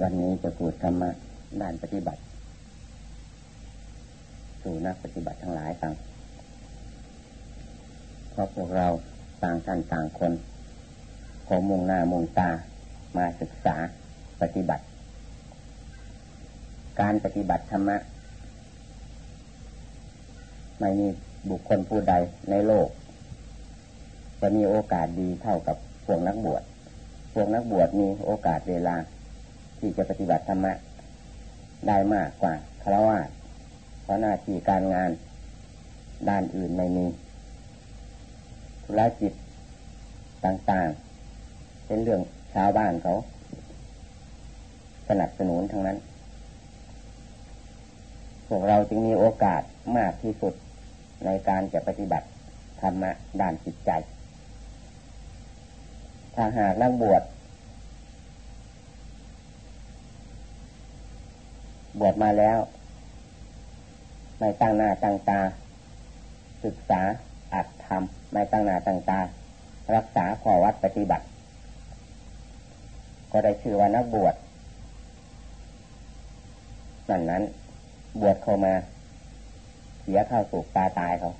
วันนี้จะพูดธรรมะด้านปฏิบัติ สู่นักปฏิบัติทั้งหลายฟังเพราะพวกเราต่างท่านต่างคนขอมุ่งหน้ามุ่งตามาศึกษาปฏิบัติ การปฏิบัติธรรมะ ไม่มีบุคคลผู้ใดในโลก จะมีโอกาสดีเท่ากับพวกนักบวชพวกนักบวชมีโอกาสเวลา ที่จะปฏิบัติธรรมะได้มากกว่าคารวะเพราะหน้าที่การงานด้านอื่นไม่มีธุรกิจต่างๆ เป็นเรื่องชาวบ้านเขา สนับสนุนทั้งนั้น พวกเราจึงมีโอกาสมากที่สุดในการจะปฏิบัติธรรมะด้านจิตใจ ถ้าหากนักบวช บวชมาแล้ว ไม่ตั้งหน้าตั้งตา ศึกษาอัดทำไม่ตั้งหน้าตั้งตา รักษาข้อวัดปฏิบัติ ก็ได้ชื่อว่านักบวชนั่นนั้น บวชเข้ามา เสียข้าวสุกตาตายเขา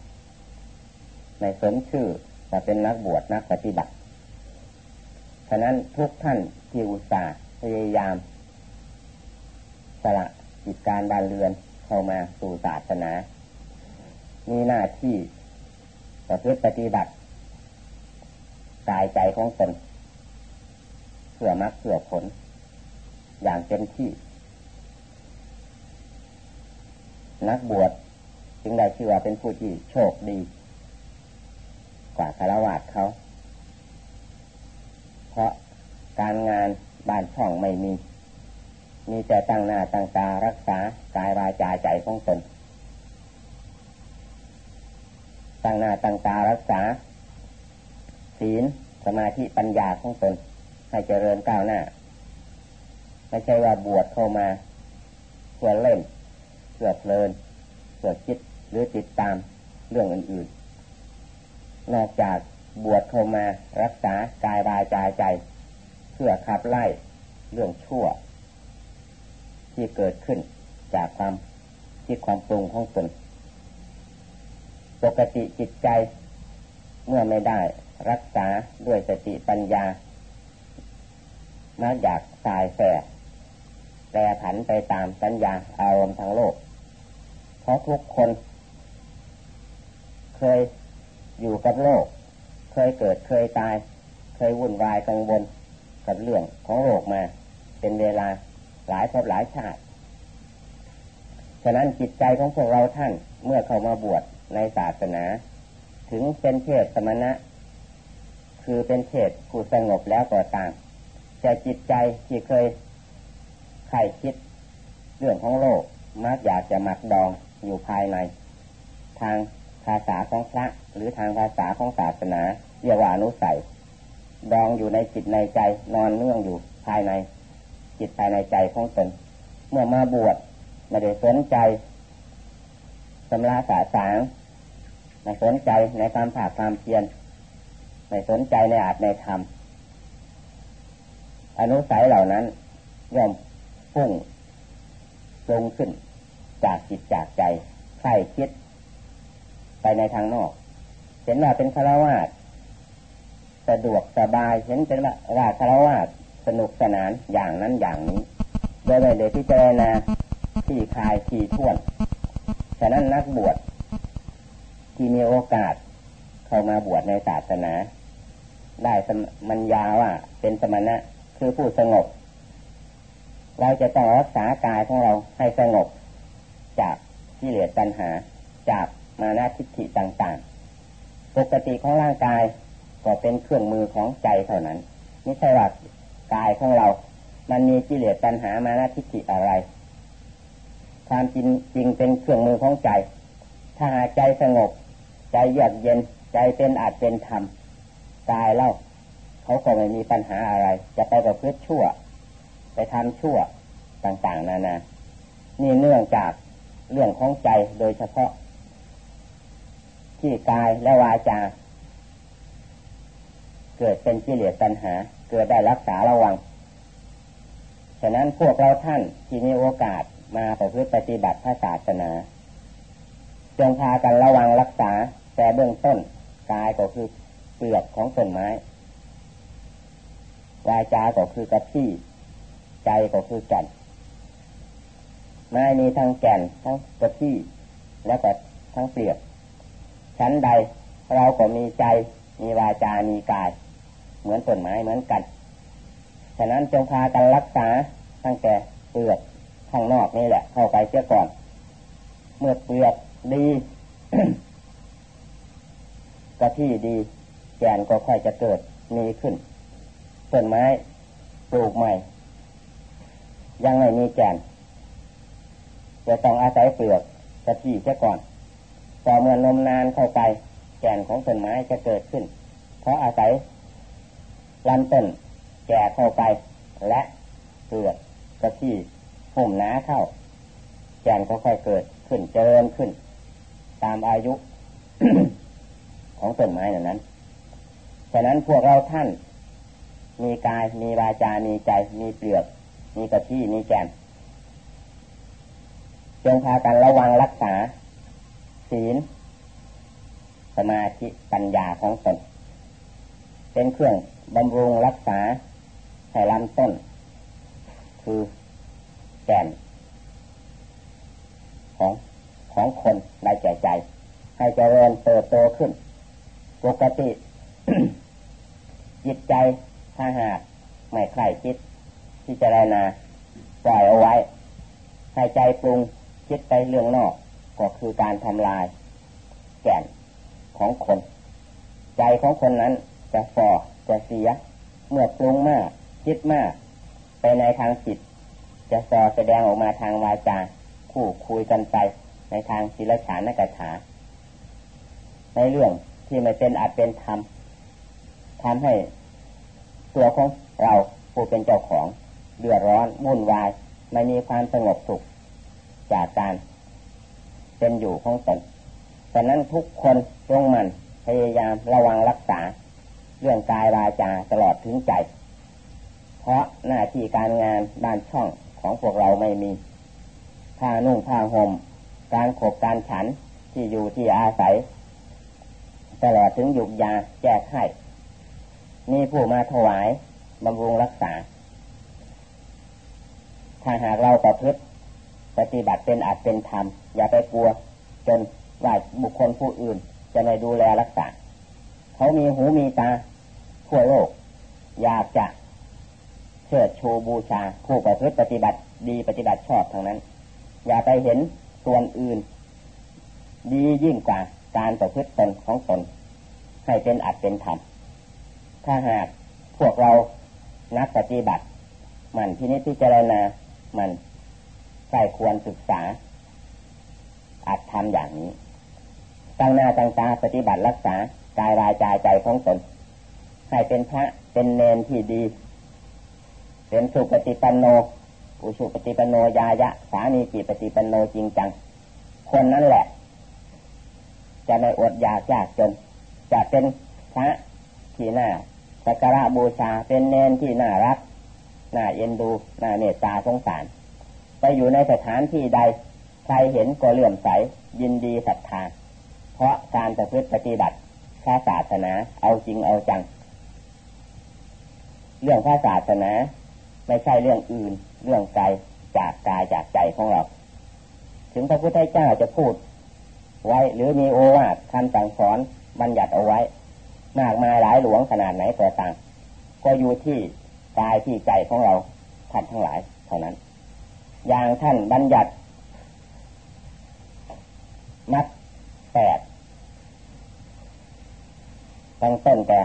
ในสมชื่อว่าเป็นนักบวชนักปฏิบัติฉะนั้นทุกท่านที่อุตส่าห์พยายามสละ กิจการบ้านเรือนเข้ามาสู่ศาสนา มีหน้าที่ประพฤติปฏิบัติกายใจของตนเพื่อมรรคเพื่อผล อย่างเต็มที่ นักบวชจึงได้ชื่อว่าเป็นผู้ที่โชคดี กว่าคารวะเขา เพราะการงานบ้านช่องไม่มี มีแต่ตั้งหน้าตั้งตารักษากายวาจาใจของตนตั้งหน้าตั้งตารักษา ศีลสมาธิปัญญาของตนให้เจริญก้าวหน้า ไม่ใช่ว่าบวชเข้ามาเพื่อเล่นเพื่อเพลินเพื่อคิดหรือติดตามเรื่องอื่นๆ นอกจากบวชเข้ามารักษากายวาจาใจ เพื่อขับไล่เรื่องชั่ว ที่เกิดขึ้นจากความคิดความปรุงของตนปกติจิตใจเมื่อไม่ได้รักษาด้วยสติปัญญามาอยากสายแสแปรผันไปตามสัญญาอารมณ์ทางโลก เพราะทุกคน เคยอยู่กับโลก เคยเกิดเคยตาย เคยวุ่นวายกังวลกับเรื่องของโลกมา เป็นเวลา หลายภพหลายชาติ ฉะนั้นจิตใจของพวกเราท่านเมื่อเข้ามาบวชในศาสนา ถึงเป็นเทศสมณะ คือเป็นเทศผู้สงบแล้วก็ตามแต่จิตใจที่เคยใครคิดเรื่องของโลกมักอยากจะหมักดองอยู่ภายใน ทางภาษาของพระ หรือทางภาษาของศาสนาเรียกว่าอนุสัย ดองอยู่ในจิตในใจนอนเนื่องอยู่ภายใน จิตภายในใจของตน เมื่อมาบวชไม่ได้สนใจสำราสาสางไม่สนใจในความผาความเพียรไม่สนใจในอาจในธรรมอนุสัยเหล่านั้นย่อมพุ่งลงขึ้นจากจิตจากใจใครคิด ไปในทางนอก เห็นว่าเป็นคารวาสสะดวกสบายเห็นเป็นว่าคารวาส สนุกสนานอย่างนั้นอย่างนี้โดยไม่ได้พิจารณาที่คลายที่ท่วนฉะนั้นนักบวชที่มีโอกาสเข้ามาบวชในศาสนา ได้มันยาว่าเป็นสมณะคือผู้สงบ เราจะต้องรักษากายของเราให้สงบ จากที่เหลือปัญหาจากมานาทิฏฐิต่างๆ ปกติของร่างกายก็เป็นเครื่องมือของใจเท่านั้นไม่ใช่ว่า กายของเรา มันมีกิเลสปัญหามานาทิฏฐิอะไร ความจริงจริงเป็นเครื่องมือของใจ ถ้าหาใจสงบ ใจเยือกเย็น ใจเป็นอาจเป็นธรรมกายเล่าเขาก็ไม่มีปัญหาอะไร จะไปกับเพื่อชั่ว ไปทำชั่วต่างๆ นานา นี่เนื่องจากเรื่องของใจโดยเฉพาะ ที่กายและวาจา เกิดเป็นกิเลสตัณหา เกิดได้รักษาระวัง ฉะนั้นพวกเราท่านที่มีโอกาสมาประพฤติปฏิบัติพระศาสนา จงพากันระวังรักษา แต่เบื้องต้นกายก็คือเปลือกของต้นไม้วาจาก็คือกระที่ใจก็คือแก่นไม้มีทั้งแก่นทั้งกระที่และก็ทั้งเปลือกชั้นใดเราก็มีใจมีวาจามีกาย เหมือนต้นไม้เหมือนกัน ฉะนั้นจงพากันรักษาตั้งแต่เปลือกข้างนอกนี่แหละ เข้าไปเสียก่อน เมื่อเปลือกดีกระที่ดีแกนก็ค่อยจะเกิดมีขึ้นต้นไม้ปลูกใหม่ ยังไม่มีแกนจะต้องอาศัยเปลือกกระที่เสียก่อนพอเมื่อนมนานเข้าไป แกนของต้นไม้จะเกิดขึ้น เพราะอาศัย ลำต้นแก่เข้าไป และเปลือกกะที่หุ่มหนาเข้า แกนก็ค่อยเกิดขึ้นเจริญขึ้น ตามอายุของต้นไม้เหล่านั้นฉะนั้นพวกเราท่าน มีกายมีวาจา มีใจ มีเปลือก มีกระที่มีแกนจงพากันระวังรักษา ศีล สมาธิปัญญาของตนเป็นเครื่อง บำรุงรักษาให้ลำต้น คือแก่นของของคนได้แก่ใจ ให้เจริญเติบโตขึ้น ปกติ จิตใจถ้าหากไม่ใคร่คิดที่จะได้นาปล่อยเอาไว้ ให้ใจปรุงคิดไปเรื่องนอก ก็คือการทำลาย แก่นของคน ใจของคนนั้นจะฟอ จะเสีย เมื่อปรุงมากคิดมาก ไปในทางจิต จะสอแสดงออกมาทางวาจา คู่คุยกันไป ในทางศิลฉานกถา ในเรื่องที่ไม่เป็นอาจเป็นธรรมทำให้ตัวของเราผู้เป็นเจ้าของเดือดร้อนวุ่นวายไม่มีความสงบสุขจากการเป็นอยู่ของตนฉะนั้นทุกคนจงมันพยายามระวังรักษา เรื่องกายวาจาตลอดถึงใจ เพราะหน้าที่การงานด้านช่องของพวกเราไม่มีผ้านุ่งผ้าห่มการขบการฉันที่อยู่ที่อาศัย ตลอดถึงหยุกยาแก้ไขมีผู้มาถวายบำรุงรักษา ถ้าหากเราประพฤติปฏิบัติเป็นอาจเป็นธรรม อย่าไปกลัว จนว่าบุคคลผู้อื่นจะไม่ดูแลรักษา เขามีหูมีตา ทั่วโลก อยากจะเชิดชูบูชาผู้ประพฤติปฏิบัติดีปฏิบัติชอบทางนั้น อย่าไปเห็นส่วนอื่น ดียิ่งกว่าการประพฤติตนของตน ให้เป็นอัดเป็นธรรมถ้าหากพวกเรานักปฏิบัติ มันที่นี้ที่เจรณามันใส่ควรศึกษาอาจทำอย่างนี้ ตั้งหน้าตั้งตาปฏิบัติรักษากายรายใจใจของตน ให้เป็นพระเป็นเนนที่ดี เป็นสุปฏิปันโนอุชุปฏิปันโนยายะ สามีจิปฏิปันโนจริงจัง คนนั้นแหละ จะไม่อดอยากยากจน จะเป็นพระที่น่าสักการะบูชาเป็นเนนที่น่ารักน่าเอ็นดูน่าเมตตาสงสาร ไปอยู่ในสถานที่ใด ใครเห็นก็เลื่อมใส ยินดีศรัทธา เพราะการประพฤติปฏิบัติพระศาสนาเอาจริงเอาจัง เรื่องพระศาสนา ไม่ใช่เรื่องอื่น เรื่องไกลจากกายจากใจของเรา ถึงพระพุทธเจ้าจะพูด ไว้หรือมีโอวาทคำสั่งสอนบัญญัติเอาไว้ มากมายหลายหลวงขนาดไหนก็ต่างก็อยู่ที่กายที่ใจของเราท่านทั้งหลายเท่านั้น อย่างท่านบัญญัติมัดแปดตั้งต้นแต่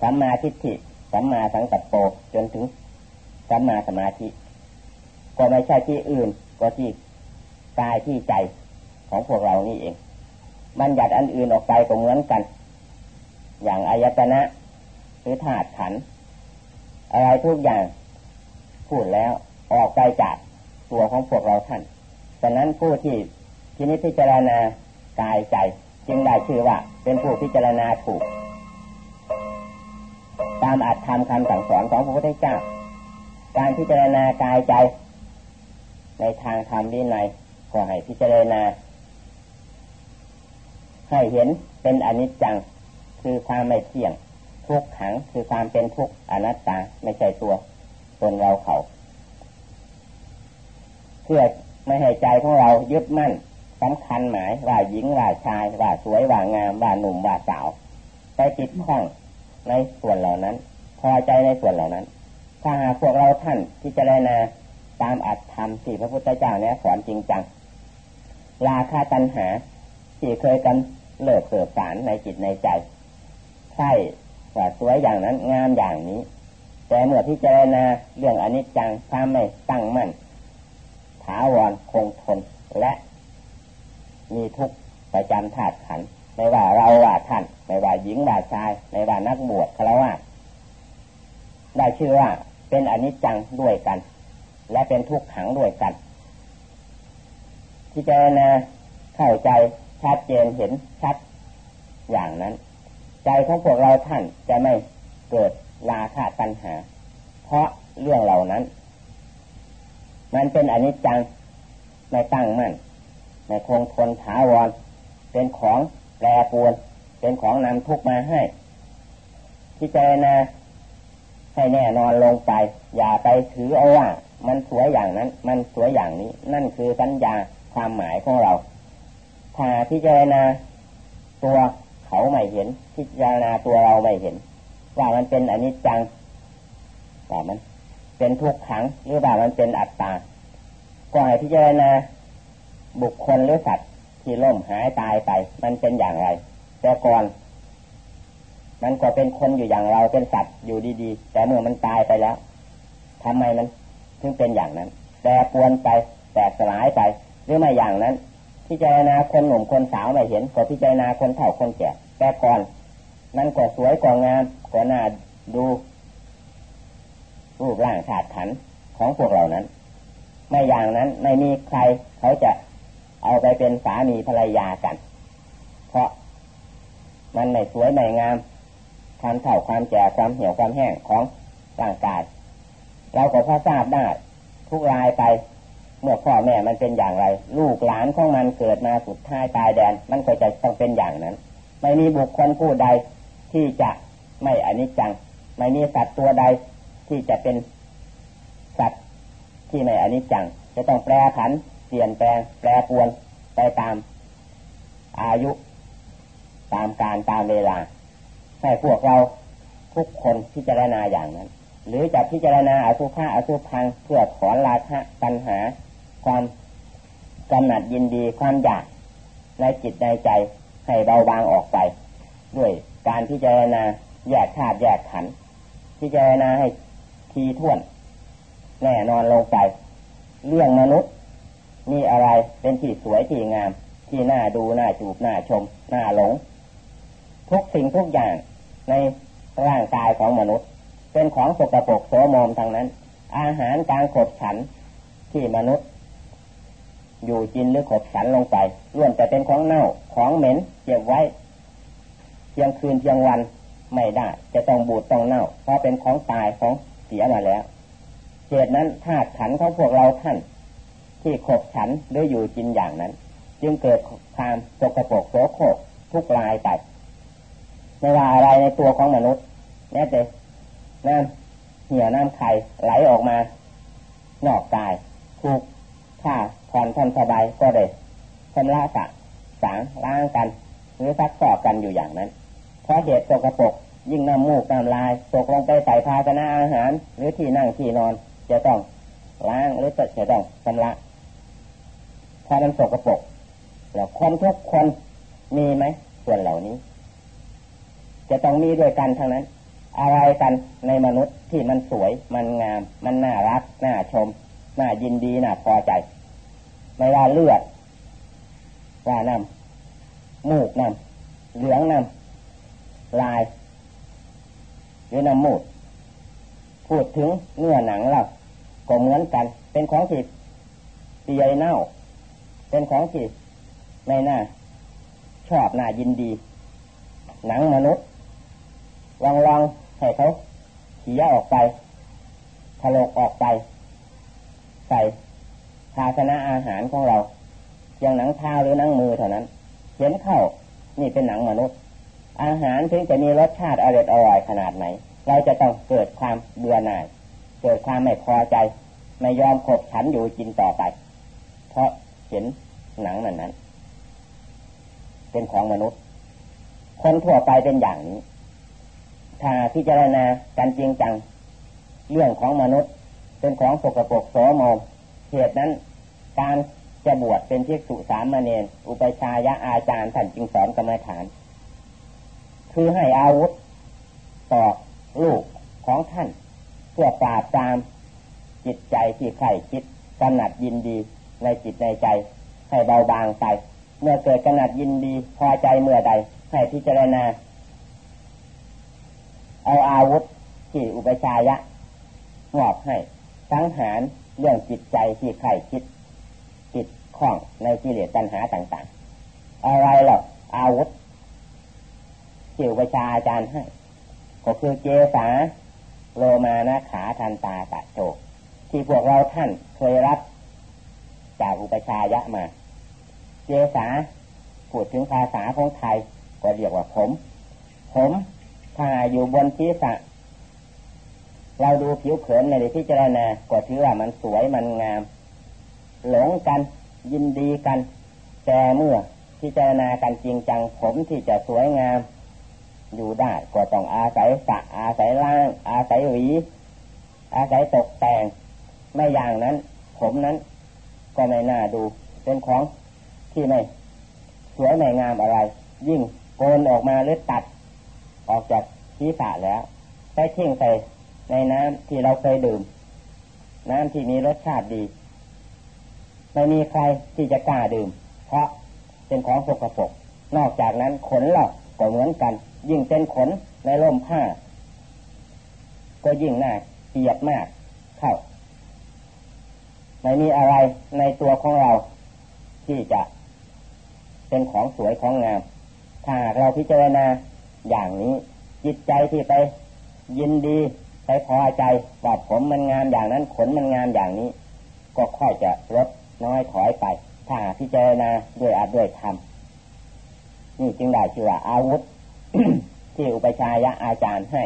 สัมมาทิฏฐิ สัมมาสังกัปโปจนถึงสัมมาสมาธิ ก็ไม่ใช่ที่อื่นก็ที่กายที่ใจของพวกเรานี่เองบัญญัติอันอื่นออกไปก็เหมือนกัน อย่างอายตนะหรือธาตุขัน อะไรทุกอย่างพูดแล้วออกไปจากตัวของพวกเราท่านฉะนั้นผู้ที่ที่นี้พิจารณากายใจ จึงได้ชื่อว่าเป็นผู้พิจารณาถูก ตามอัตธรรมคำสั่งสอนของพระพุทธเจ้า การพิจารณากายใจ ในทางธรรมวินัยขอให้พิจารณา ให้เห็นเป็นอนิจจังคือความไม่เที่ยง ทุกขังคือความเป็นทุกข์อนัตตาไม่ใช่ตัวตนเราเขาเพื่อไม่ให้ใจของเรายึดมั่นสำคัญหมายว่าหญิงว่าชายว่าสวยว่างามว่าหนุ่มว่าสาวไปติดข้อง ในส่วนเหล่านั้น พอใจในส่วนเหล่านั้น ถ้าหากพวกเราท่านที่จะได้นาตามอัตธรรมที่พระพุทธเจ้าเนี่ยสอนจริงจังราคาตัณหาที่เคยกันเลิกเกิดสารในจิตในใจใช่ว่าสวยอย่างนั้นงามอย่างนี้ แต่เมื่อพิจารณาเรื่องอนิจจังถ้าไม่ตั้งมั่นถาวรคงทนและมีทุกข์ประจำธาตุขันไม่ว่าเราว่าท่าน หญิงว่าชายไม่ว่านักบวชคารวะได้ชื่อว่าเป็นอนิจจังด้วยกัน และเป็นทุกขังด้วยกัน ที่เจนะเข้าใจชัดเจนเห็นชัดอย่างนั้น ใจของพวกเราท่านจะไม่เกิดราคะตัณหา เพราะเรื่องเหล่านั้น มันเป็นอนิจจังไม่ตั้งมั่นในคงทนถาวรเป็นของแปรปรวน เป็นของนำทุกมาให้พิจารณาให้แน่นอนลงไป อย่าไปถือเอาว่า มันสวยอย่างนั้น มันสวยอย่างนี้ นั่นคือสัญญาความหมายของเรา ถ้าพิจารณาตัวเขาไม่เห็น พิจารณาตัวเราไม่เห็น ว่ามันเป็นอนิจจังว่ามัน เป็นทุกขังหรือว่ามันเป็นอัตตาก็ให้พิจารณาบุคคลหรือสัตว์ที่ล่มหายตายไป มันเป็นอย่างไร แต่ก่อน มันก็เป็นคนอยู่อย่างเราเป็นสัตว์อยู่ดีๆ แต่เมื่อมันตายไปแล้วทำไมมันถึงเป็นอย่างนั้น แต่ปวนไปแต่สลายไปหรือไม่อย่างนั้นพิจารณาคนหนุ่มคนสาวไม่เห็นก็พิจารณาคนเฒ่าคนแก่แต่ก่อนมันก็สวยกว่างามกว่าน่าดูรูปร่างขาดขันของพวกเรานั้น ไม่อย่างนั้นไม่มีใครเขาจะเอาไปเป็นสามีภรรยากัน เพราะ มันไม่สวยไม่งามความเถ่าความแก่ความเหี่ยวความแห้งของร่างกาย เราก็พอทราบได้ทุกรายไป เมื่อพ่อแม่มันเป็นอย่างไร ลูกหลานของมันเกิดมาสุดท้ายตายแดน มันก็จะต้องเป็นอย่างนั้น ไม่มีบุคคลผู้ใดที่จะไม่อนิจจัง ไม่มีสัตว์ตัวใดที่จะเป็นสัตว์ที่ไม่อนิจจัง จะต้องแปรผันเปลี่ยนแปลงแปรปวนไปตาม อายุ ตามการตามเวลา ให้พวกเราทุกคนพิจารณาอย่างนั้น หรือจะพิจารณาอสุภะอสุพังเพื่อถอนราคะปัญหา ความกำหนัดยินดีความอยากในจิตในใจให้เบาบางออกไป ด้วยการพิจารณาแยกธาตุแยกขันธ์พิจารณาให้ทีท่วน แน่นอนลงไป เรื่องมนุษย์มีอะไรเป็นที่สวยที่งาม ที่น่าดูน่าจูบน่าชมน่าหลง ทุกสิ่งทุกอย่างในร่างกายของมนุษย์ เป็นของสกปรกโสมมทางนั้น อาหารการขบฉันที่มนุษย์ อยู่กินหรือขบฉันลงไปล้วนแต่เป็นของเน่าของเหม็นเก็บไว้เพียงคืนเพียงวันไม่ได้ จะต้องบูดต้องเน่า เพราะเป็นของตายของเสียมาแล้วเหตุนั้นธาตุขันของพวกเราท่าน ที่ขบฉันหรืออยู่กินอย่างนั้น จึงเกิดความสกปรกโสโครกทุกลายตัด ไม่ว่าอะไรในตัวของมนุษย์แม้แต่น้ำเหี่ยวน้ำไข่ไหลออกมา นอกกายถูกถ้าผ่อนทนสบายก็ได้ชำระสะสางล้างกัน หรือซักฟอกกันอยู่อย่างนั้น เพราะเหตุสกปรกยิ่งน้ำมูกน้ำลายตกลงไปใส่ภาชนะอาหาร หรือที่นั่งที่นอน จะต้องล้างหรือจะต้องชำระถ้ามันสกปรกแล้วคนทุกคนมีไหมส่วนเหล่านี้ จะต้องมีด้วยกันทั้งนั้น อะไรกันในมนุษย์ที่มันสวย มันงาม มันน่ารัก น่าชม น่ายินดี น่าพอใจ ไม่ว่าเลือดว่าน้ำมูกน้ำเหลืองน้ำลาย หรือน้ำมูดพูดถึงเนื้อหนังเราก็เหมือนกัน เป็นของที่เปียเน่า เป็นของที่ไม่น่าชอบน่ายินดี หนังมนุษย์ ลองลองให้เขาเขียออกไปถลกออกไป ใส่ภาชนะอาหารของเราอย่างหนังเท้าหรือหนังมือเท่านั้นเห็นเข้านี่เป็นหนังมนุษย์ อาหารถึงจะมีรสชาติอร่อยอร่อยขนาดไหน เราจะต้องเกิดความเบื่อหน่าย เกิดความไม่พอใจ ไม่ยอมขบฉันอยู่กินต่อไป เพราะเห็นหนังนั้นนั้น เป็นของมนุษย์ คนทั่วไปเป็นอย่างนี้ ถ้าพิจารณาการจริงจัง เรื่องของมนุษย์ เป็นของปกปกโสมมเหตุนั้น การจะบวชเป็นภิกษุสามเณรอุปชายะอาจารย์ท่านจึงสอนกรรมฐาน คือให้อาวุธต่อลูกของท่าน เพื่อปราบตามจิตใจที่ใครคิดกำหนัดยินดีในจิตในใจ ให้เบาบางไป เมื่อเกิดกำหนัดยินดีพอใจเมื่อใด ให้พิจารณา เอาอาวุธที่อุปชายะมอบให้สังหารเรื่องจิตใจที่ใครคิดจิตข้องในกิเลสตัณหาต่าง ๆ อะไรหรอกอาวุธที่อุปชาอาจารย์ให้ ก็คือเจสาโลมานะขาทันตาตะโจกที่พวกเราท่านเคยรับจากอุปชายะมา เจสาพูดถึงภาษาของไทยก็เรียกว่าผม ผม ถ้าอยู่บนศีรษะ เราดูผิวเผินในที่เจรณาก็ถือว่ามันสวยมันงาม หลงกันยินดีกัน แต่เมื่อพิจารณากันจริงจังผมที่จะสวยงาม อยู่ได้ก็ต้องอาศัยสะอาศัยล่าง อาศัยหวี อาศัยตกแต่ง ไม่อย่างนั้น ผมนั้น ก็ไม่น่าดู เป็นของที่ไม่สวยไม่งามอะไร ยิ่งโกนออกมาหรือตัด ออกจากทีศะแล้วไปทิ้งใส่ในน้ำที่เราเคยดื่ม น้ำที่มีรสชาติดีไม่มีใครที่จะกล้าดื่ม เพราะเป็นของสกปรกนอกจากนั้นขนเราก็เหมือนกัน ยิ่งเป็นขนในร่มผ้า ก็ยิ่งน่าเปียกมากเข้าไม่มีอะไรในตัวของเรา ที่จะเป็นของสวยของงาม ถ้าเราพิจารณา อย่างนี้ จิตใจที่ไปยินดีไปพอใจว่าผมมันงามอย่างนั้นขนมันงามอย่างนี้ ก็ค่อยจะลดน้อยถอยไป ถ้าพิจารณาด้วยอาด้วยธรรมนี่จึงได้ชื่อว่าอาวุธ ที่อุปชายะอาจารย์ให้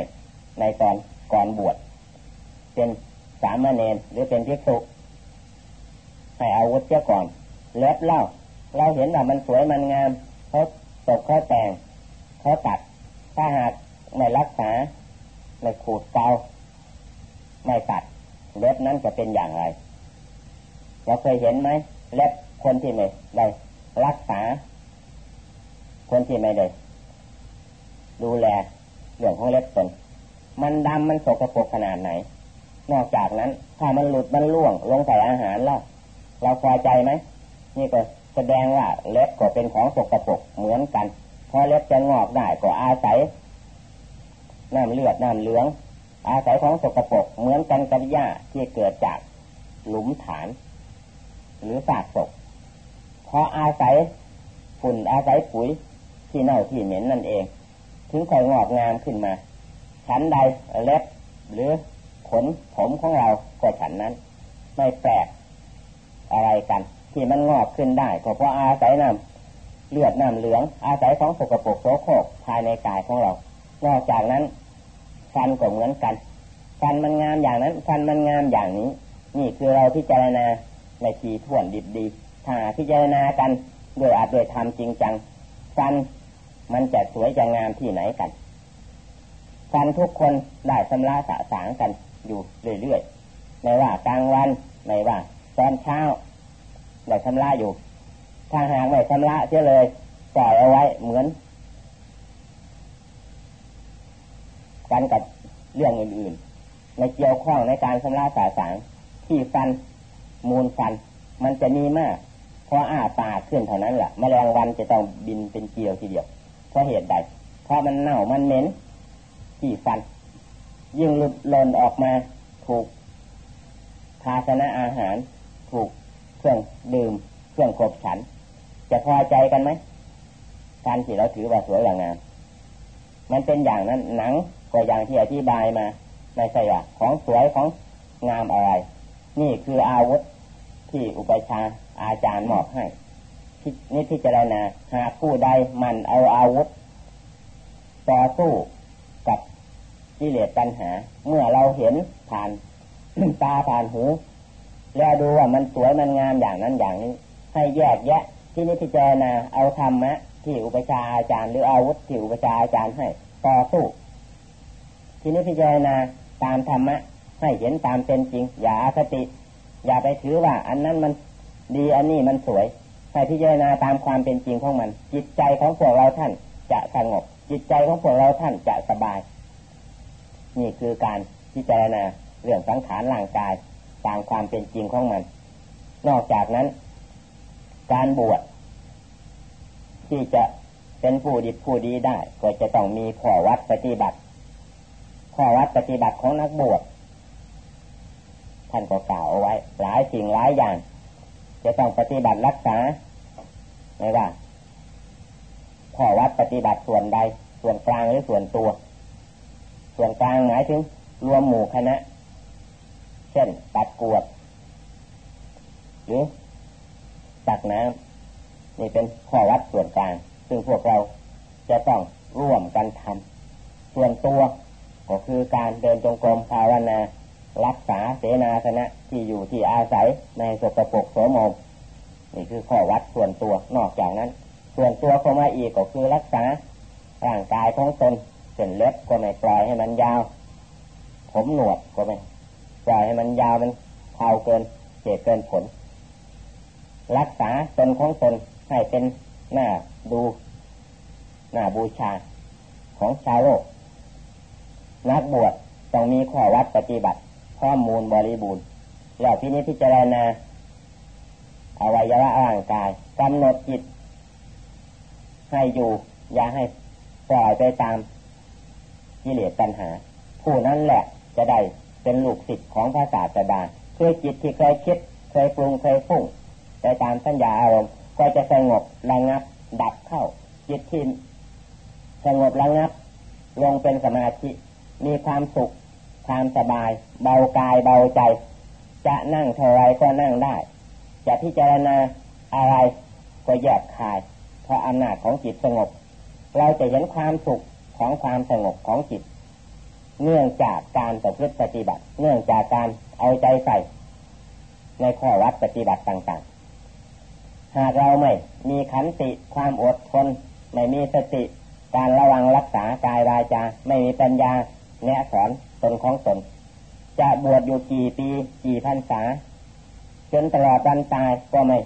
ในตอนก่อนบวชเป็นสามเณรหรือเป็นภิกษุให้อาวุธเจ้าก่อน เล็บเล่า เราเห็นว่ามันสวยมันงามเขาตกเขาแต่งเขาตัด ถ้าหากไม่รักษาไม่ขูดเกาไม่ตัดเล็บนั้นจะเป็นอย่างไร เราเคยเห็นไหมเล็บคนที่ไม่ได้รักษา คนที่ไม่ได้ดูแลเรื่องของเล็บตนมันดำมันสกปรกขนาดไหน นอกจากนั้น ถ้ามันหลุดมันล่วงลงใส่อาหารแล้วเราพอใจไหมนี่ก็แสดงว่าเล็บก็เป็นของสกปรกเหมือนกัน พอเล็บจะงอกได้ก็อาศัยน้ำเลือดน้ำเหลือง อาศัยของสกปรกเหมือนกันกับหญ้าที่เกิดจากหลุมฐาน หรือสากศพพออาศัยฝุ่นอาศัยปุ๋ยที่เน่าที่เหม็นนั่นเอง ถึงค่อยงอกงามขึ้นมา ชั้นใดเล็บหรือขนผมของเราก็ฉันนั้น ไม่แปลกอะไรกัน ที่มันงอกขึ้นได้ก็เพราะอาศัยน้ำ เลือดน้ำเหลือง อาศัยของสกปรกโสโครกภายในกายของเรา นอกจากนั้น ฟันก็เหมือนกัน ฟันมันงามอย่างนั้น ฟันมันงามอย่างนี้ นี่คือเราพิจารณาในทีท่วนดิบดีถ้าพิจารณากันโดยอาจโดยทำจริงจัง ฟันมันจะสวยจะงามที่ไหนกัน ฟันทุกคนได้ชำระสะสางกันอยู่เรื่อยๆไม่ว่ากลางวันไม่ว่าตอนเช้าได้ชำระอยู่ ถ้าหากไม่ชำระเสียเลยปล่อยเอาไว้เหมือนกันกับเรื่องอื่นๆในเกี่ยวข้องในการชำระสาสางที่ฟันมูลฟัน มันจะมีมากเพราะอ้าปากขึ้นเท่านั้นแหละแมลงวันจะต้องบินเป็นเกลียวทีเดียวเพราะเหตุใด เพราะมันเน่ามันเหม็นที่ฟัน ยิ่งหลุดหล่นออกมาถูกภาชนะอาหาร ถูกเครื่องดื่มเครื่องขบฉัน จะพอใจกันไหมการที่เราถือว่าสวยอย่างงาม มันเป็นอย่างนั้นหนังก็อย่างที่อธิบายมาไม่ใช่ว่าของสวยของงามอะไร นี่คืออาวุธที่อุปชาอาจารย์มอบให้นี่พิจารณาหากผู้ใดมันเอาอาวุธต่อสู้กับกิเลสปัญหา เมื่อเราเห็นผ่านตาผ่านหู แล้วดูว่ามันสวยมันงามอย่างนั้นอย่างนี้ ให้แยกแยะ ที่นี้พิจารณาเอาธรรมะที่อุปชาอาจารย์ หรืออาวุธที่อุปชาอาจารย์ให้ต่อสู้ที่นี้พิจารณาตามธรรมะให้เห็นตามเป็นจริง อย่าอาคติ อย่าไปถือว่า อันนั้นมันดีอันนี้มันสวยให้พิจารณาตามความเป็นจริงของมัน จิตใจของพวกเราท่านจะสงบ จิตใจของพวกเราท่านจะสบาย นี่คือการพิจารณาเรื่องสังขารร่างกาย ตามความเป็นจริงของมัน นอกจากนั้น การบวชที่จะเป็นผู้ดีผู้ดีได้ ก็จะต้องมีข้อวัดปฏิบัติข้อวัดปฏิบัติของนักบวชท่านก็กล่าวเอาไว้ หลายสิ่งหลายอย่าง จะต้องปฏิบัติรักษาไม่ว่าข้อวัดปฏิบัติส่วนใด ส่วนกลางหรือส่วนตัว ส่วนกลางหมายถึง รวมหมู่คณะ เช่นตัดกวด หรือ ตักน้ำนี่เป็นข้อวัดส่วนกลาง ซึ่งพวกเราจะต้องร่วมกันทำส่วนตัวก็คือการเดินจงกรมภาวนารักษาเสนาสนะที่อยู่ที่อาศัยในสกปรกโสมมนี่คือข้อวัดส่วนตัวนอกจากนั้น ส่วนตัวเข้ามาอีกก็คือรักษาร่างกายของตนเส้นเล็บก็ไม่ปล่อยให้มันยาว ผมหนวดก็ไม่ปล่อยให้มันยาวมันเท่าเกินเจตเกินผล รักษาตนของตนให้เป็นหน้าดูหน้าบูชาของชาวโลก นักบวชต้องมีข้อวัดปฏิบัติ ข้อมูลบริบูรณ์แล้วที่นี้พิจารณาอวัยวะร่างกายกำหนดจิต ให้อยู่ อย่าให้ปล่อยไปตามกิเลสตัณหา ผู้นั้นแหละจะได้เป็นลูกศิษย์ของพระศาสดาเคือจิตที่เคยคิด เคยปรุงเคยฟุ้ง ไปตามสัญญาอารมณ์ ก็จะสงบระงับ ดับเข้าจิตที่สงบระงับ ลงเป็นสมาธิ มีความสุขความสบาย เบากายเบาใจ จะนั่งเท่าไรก็นั่งได้ จะพิจารณาอะไรก็แยกคาย เพราะอำนาจของจิตสงบ เราจะเห็นความสุขของความสงบของจิต เนื่องจากการประพฤติปฏิบัติ เนื่องจากการเอาใจใส่ ในข้อวัดปฏิบัติต่างๆ หากเราไม่มีขันติความอดทน ไม่มีสติ การระวังรักษากายวาจาไม่มีปัญญาแนะสอนตนของตน จะบวชอยู่กี่ปีกี่พรรษา จนตลอดวันตายก็ไม่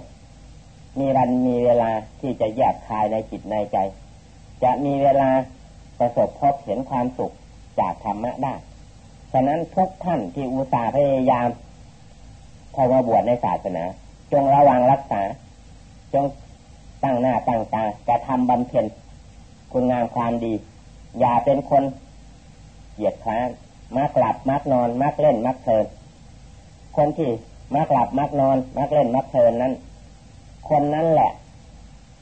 มีวันมีเวลาที่จะแยกคายในจิตในใจ จะมีเวลาประสบพบเห็นความสุขจากธรรมะได้ฉะนั้นทุกท่านที่อุตส่าห์พยายามเข้ามาบวชในศาสนา จงระวังรักษา จงตั้งหน้าตั้งตากระทำบำเพ็ญคุณงามความดี อย่าเป็นคนเหยียดค้านมักหลับมักนอนมักเล่นมักเพลินคนที่มักหลับมักนอน มักเล่นมักเพลินนั้น คนนั้นแหละ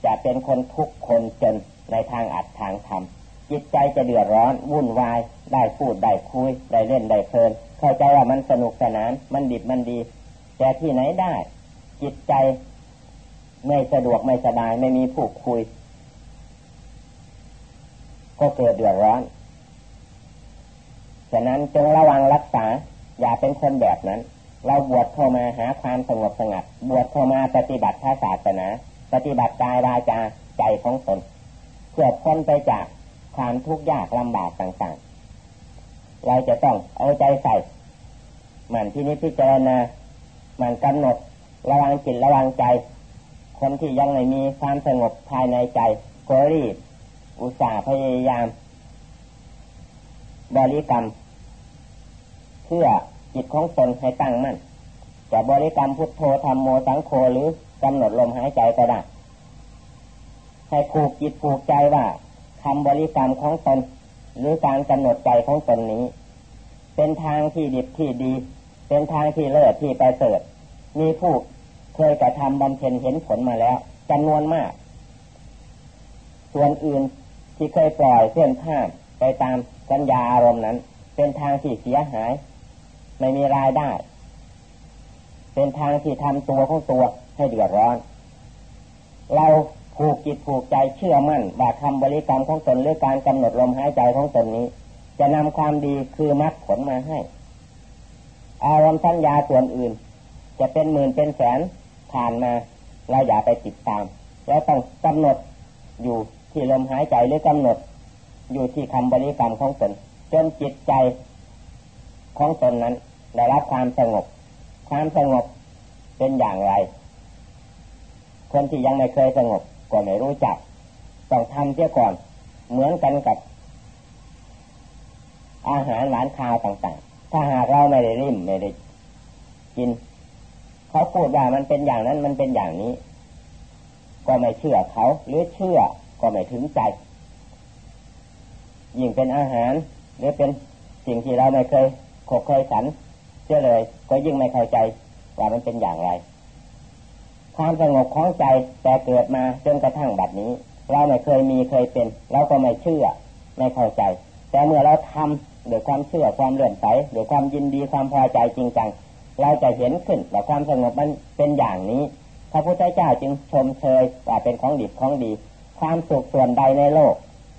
จะเป็นคนทุกคนจนในทางอัดทางทำจิตใจจะเดือดร้อนวุ่นวาย ได้พูดได้คุย ได้เล่นได้เพลินเข้าใจว่ามันสนุกสนาน มันดิบมันดี แต่ที่ไหนได้ จิตใจ ไม่สะดวกไม่สบายไม่มีผู้คุย ก็เกิดเดือดร้อน ฉะนั้นจงระวังรักษา อย่าเป็นคนแบบนั้น เราบวชเข้ามาหาความสงบสงัด บวชเข้ามาปฏิบัติพระศาสนา ปฏิบัติกายวาจาใจของตนเพื่อพ้นไปจากความทุกข์ยากลำบากต่างๆ เราจะต้องเอาใจใส่หมั่นที่นี้พิจารณาหมั่นกำหนดระวังจิตระวังใจ คนที่ยังไม่มีความสงบภายในใจก็รีบอุตส่าห์พยายาม บริกรรม เพื่อจิตของตนให้ตั้งมั่นจะบริกรรมพุทโธธรรมโมสังโฆหรือกำหนดลมหายใจก็ได้ให้ผูกจิตผูกใจว่าคำบริกรรมของตน หรือการกำหนดใจของตนนี้ เป็นทางที่ดีที่ดี เป็นทางที่เลิศที่ประเสริฐมีผู้ เคยกระทำบำเพ็ญเห็นผลมาแล้วจำนวนมาก ส่วนอื่นที่เคยปล่อยเพื่อนข้ามไปตามสัญญาอารมณ์นั้น เป็นทางที่เสียหาย ไม่มีรายได้ เป็นทางที่ทำตัวของตัวให้เดือดร้อน เราผูกจิตผูกใจเชื่อมั่นว่าคำบริกรรมของตนหรือการกำหนดลมหายใจของตนนี้ จะนำความดีคือมรรคผลมาให้ อารมณ์สัญญาส่วนอื่น จะเป็นหมื่นเป็นแสน ผ่านมาเราอย่าไปติดตามเราต้องกำหนดอยู่ที่ลมหายใจหรือกำหนด อยู่ที่คำบริกรรมของตนจนจิตใจของตนนั้นได้รับความสงบ ความสงบเป็นอย่างไร คนที่ยังไม่เคยสงบก็ไม่รู้จักต้องทำเสียก่อน เหมือนกันกับ อาหารหวานข้าวต่างๆ ถ้าหากเราไม่ได้ริมไม่ได้กิน เขาพูดว่ามันเป็นอย่างนั้นมันเป็นอย่างนี้ ก็ไม่เชื่อเขา หรือเชื่อก็ไม่ถึงใจ ยิ่งเป็นอาหาร หรือเป็นสิ่งที่เราไม่เคยขบเคยสันเชื่อเลย ก็ยิ่งไม่เข้าใจว่ามันเป็นอย่างไร ความสงบของใจแต่เกิดมาจนกระทั่งบัดนี้ เราไม่เคยมีเคยเป็นเราก็ไม่เชื่อไม่เข้าใจ แต่เมื่อเราทำด้วยความเชื่อความเลื่อนใสด้วยความยินดีความพอใจจริงจัง เราจะเห็นขึ้นว่าความสงบมันเป็นอย่างนี้ พระพุทธเจ้าจึงชมเชยว่าเป็นของดีของดี ความสุขส่วนใดในโลก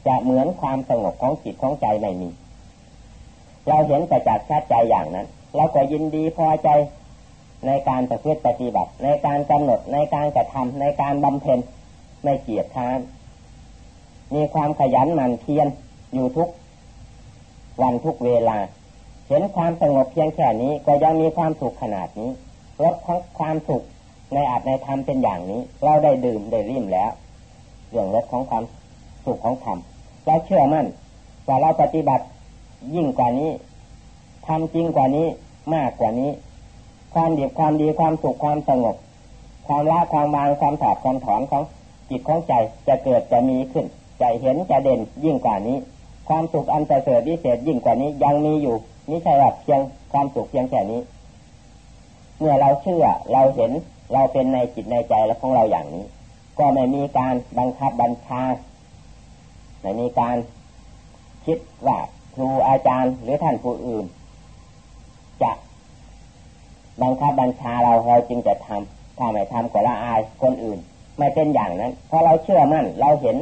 จะเหมือนความสงบของจิตของใจไม่มี เราเห็นแต่จากชัดใจอย่างนั้น เราก็ยินดีพอใจในการประพฤติปฏิบัติ ในการกำหนดในการกระทำในการบำเพ็ญไม่เกียจค้านมีความขยันหมั่นเพียรอยู่ทุกวันทุกเวลา เห็นความสงบเพียงแค่นี้ก็ยังมีความสุขขนาดนี้ลดความสุขในอาจในธรรมเป็นอย่างนี้ เราได้ดื่มได้ริมแล้วเรื่องลดของความสุขของธรรมเราเชื่อมั่นว่าเราปฏิบัติยิ่งกว่านี้ทำจริงกว่านี้มากกว่านี้ ความดีความดีความสุขความสงบ ความละความวางความถอดความถอนของจิตของใจจะเกิดจะมีขึ้นใจเห็นจะเด่นยิ่งกว่านี้ ความสุขอันประเสริฐวิเศษยิ่งกว่านี้ยังมีอยู่ นี่ใช่ว่าเพียงความสุขเพียงแค่นี้ เมื่อเราเชื่อเราเห็นเราเป็นในจิตในใจและของเราอย่างนี้ ก็ไม่มีการบังคับบัญชาไม่มีการคิดว่าครูอาจารย์หรือท่านผู้อื่น จะบังคับบัญชาเราเราจึงจะทำถ้าไม่ทำก็ละอายคนอื่น ไม่เป็นอย่างนั้นเพราะเราเชื่อมั่นเราเห็น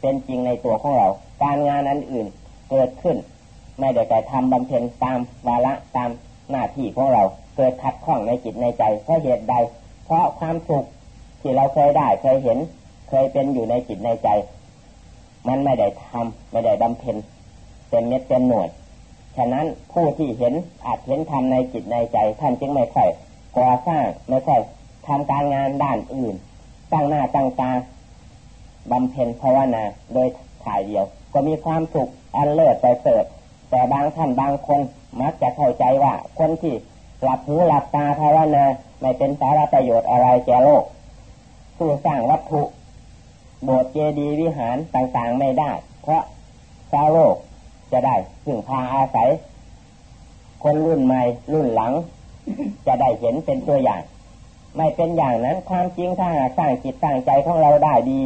เป็นจริงในตัวของเรา การงานนั้นอื่นเกิดขึ้น ไม่ได้แต่ทำบำเพ็ญตามวาระตามหน้าที่ของเราเกิดขัดข้องในจิตในใจเพราะเหตุใด เพราะความสุขที่เราเคยได้เคยเห็น เคยเป็นอยู่ในจิตในใจ มันไม่ได้ทำไม่ได้บำเพ็ญเป็นเม็ดเป็นหน่วยฉะนั้นผู้ที่เห็นอาจเห็นทำในจิตในใจ ท่านจึงไม่ค่อยก่อสร้างไม่ค่อยทำการงานด้านอื่น ตั้งหน้าตั้งตาบำเพ็ญภาวนาโดยถ่ายเดียว ก็มีความสุขอันเลิศไปเสด แต่บางท่านบางคนมักจะเข้าใจว่าคนที่หลับหูหลับตาภาวนาไม่เป็นสาระประโยชน์อะไรแก่โลก ผู้สร้างวัตถุ โบสถ์เจดีย์วิหารต่างๆไม่ได้ เพราะชาวโลกจะได้ถึงพาอาศัย คนรุ่นใหม่รุ่นหลัง จะได้เห็นเป็นตัวอย่าง ไม่เป็นอย่างนั้นความจริงถ้าหากสร้างจิตสร้างใจของเราได้ดี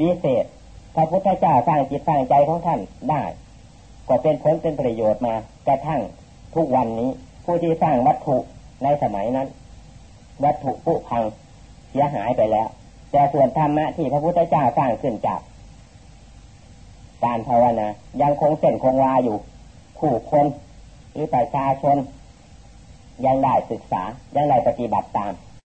วิเศษพระพุทธเจ้าสร้างจิตสร้างใจของท่านได้ ก็เป็นผลเป็นประโยชน์มากระทั่งทุกวันนี้ ผู้ที่สร้างวัตถุในสมัยนั้น วัตถุผุพังเสียหายไปแล้ว แต่ส่วนธรรมะที่พระพุทธเจ้าสร้างขึ้นจาก การภาวนายังคงเส้นคงวาอยู่ผู้คนหรือประชาชน ยังได้ศึกษายังได้ปฏิบัติตาม